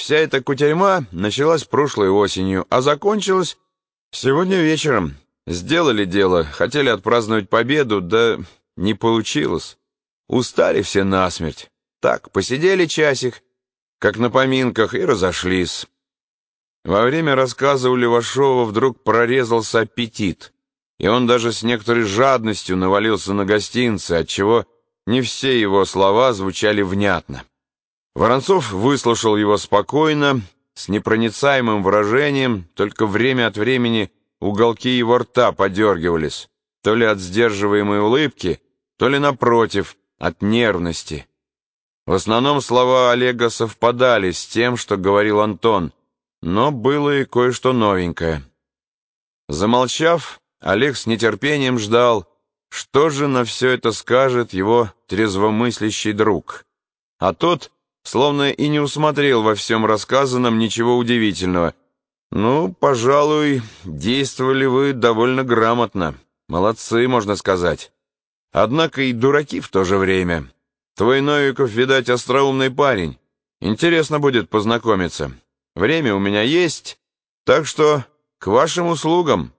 вся эта кутерьма началась прошлой осенью, а закончилась сегодня вечером. Сделали дело, хотели отпраздновать победу, да не получилось. Устали все насмерть. Так, посидели часик, как на поминках, и разошлись. Во время рассказа у Левашова вдруг прорезался аппетит, и он даже с некоторой жадностью навалился на гостинцы, отчего не все его слова звучали внятно. Воронцов выслушал его спокойно, с непроницаемым выражением, только время от времени уголки его рта подергивались, то ли от сдерживаемой улыбки, то ли, напротив, от нервности. В основном слова Олега совпадали с тем, что говорил Антон, но было и кое-что новенькое. Замолчав, Олег с нетерпением ждал, что же на все это скажет его трезвомыслящий друг. А тот, словно и не усмотрел во всем рассказанном ничего удивительного. «Ну, пожалуй, действовали вы довольно грамотно. Молодцы, можно сказать. Однако и дураки в то же время. Твой Новиков, видать, остроумный парень. Интересно будет познакомиться. Время у меня есть, так что к вашим услугам».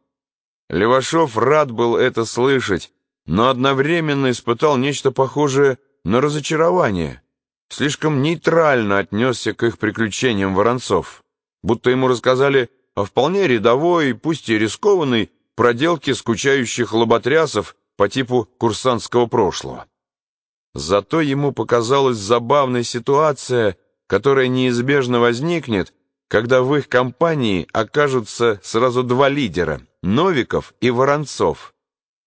Левашов рад был это слышать, но одновременно испытал нечто похожее на разочарование. Слишком нейтрально отнесся к их приключениям Воронцов, будто ему рассказали о вполне рядовой, пусть и рискованной, проделке скучающих лоботрясов по типу курсантского прошлого. Зато ему показалась забавной ситуация, которая неизбежно возникнет, когда в их компании окажутся сразу два лидера — Новиков и Воронцов.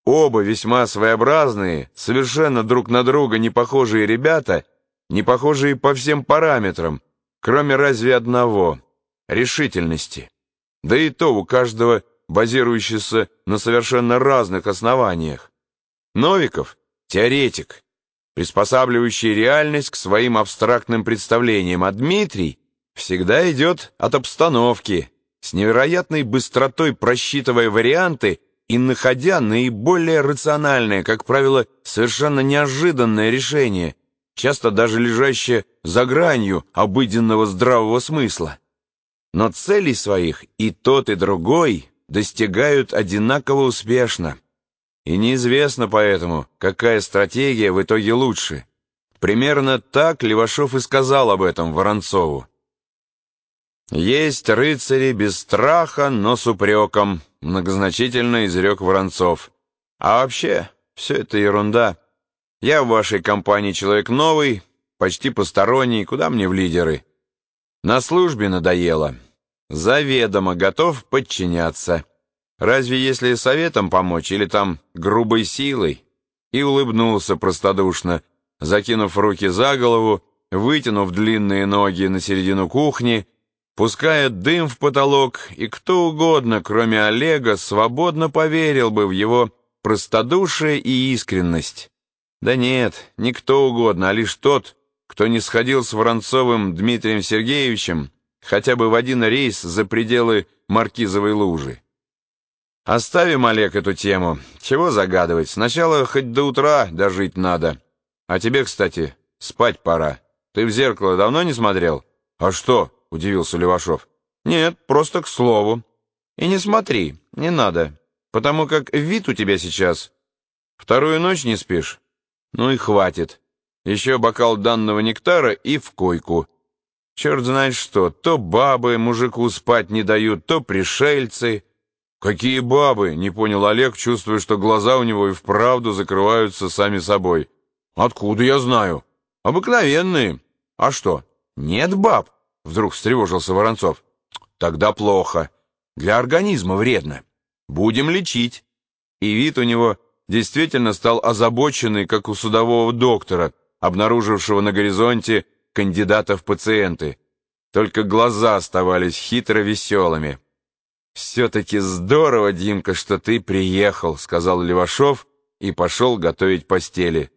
Оба весьма своеобразные, совершенно друг на друга не похожие ребята, не похожие по всем параметрам, кроме разве одного — решительности. Да и то у каждого базирующийся на совершенно разных основаниях. Новиков — теоретик, приспосабливающий реальность к своим абстрактным представлениям, а Дмитрий всегда идет от обстановки, с невероятной быстротой просчитывая варианты и находя наиболее рациональное, как правило, совершенно неожиданное решение, часто даже лежащее за гранью обыденного здравого смысла. Но целей своих и тот, и другой достигают одинаково успешно. И неизвестно поэтому, какая стратегия в итоге лучше. Примерно так Левашов и сказал об этом Воронцову. «Есть рыцари без страха, но с упреком», — многозначительно изрек Воронцов. «А вообще, все это ерунда. Я в вашей компании человек новый, почти посторонний, куда мне в лидеры? На службе надоело. Заведомо готов подчиняться. Разве если советом помочь или там грубой силой?» И улыбнулся простодушно, закинув руки за голову, вытянув длинные ноги на середину кухни, пуская дым в потолок, и кто угодно, кроме Олега, свободно поверил бы в его простодушие и искренность. Да нет, не кто угодно, а лишь тот, кто не сходил с Воронцовым Дмитрием Сергеевичем хотя бы в один рейс за пределы Маркизовой лужи. Оставим, Олег, эту тему. Чего загадывать? Сначала хоть до утра дожить надо. А тебе, кстати, спать пора. Ты в зеркало давно не смотрел? А что? удивился Левашов. «Нет, просто к слову. И не смотри, не надо, потому как вид у тебя сейчас. Вторую ночь не спишь? Ну и хватит. Еще бокал данного нектара и в койку. Черт знает что, то бабы мужику спать не дают, то пришельцы». «Какие бабы?» — не понял Олег, чувствуя, что глаза у него и вправду закрываются сами собой. «Откуда я знаю?» «Обыкновенные. А что, нет баб?» Вдруг встревожился Воронцов. Тогда плохо. Для организма вредно. Будем лечить. И вид у него действительно стал озабоченный, как у судового доктора, обнаружившего на горизонте кандидата в пациенты. Только глаза оставались хитро веселыми. «Все-таки здорово, Димка, что ты приехал», — сказал Левашов и пошел готовить постели.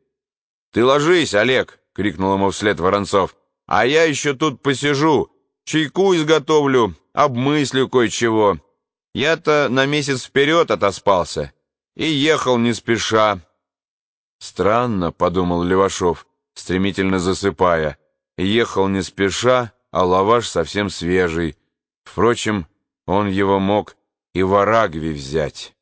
«Ты ложись, Олег!» — крикнул ему вслед Воронцов. А я еще тут посижу, чайку изготовлю, обмыслю кое-чего. Я-то на месяц вперед отоспался и ехал не спеша. Странно, — подумал Левашов, стремительно засыпая. Ехал не спеша, а лаваш совсем свежий. Впрочем, он его мог и в Арагве взять».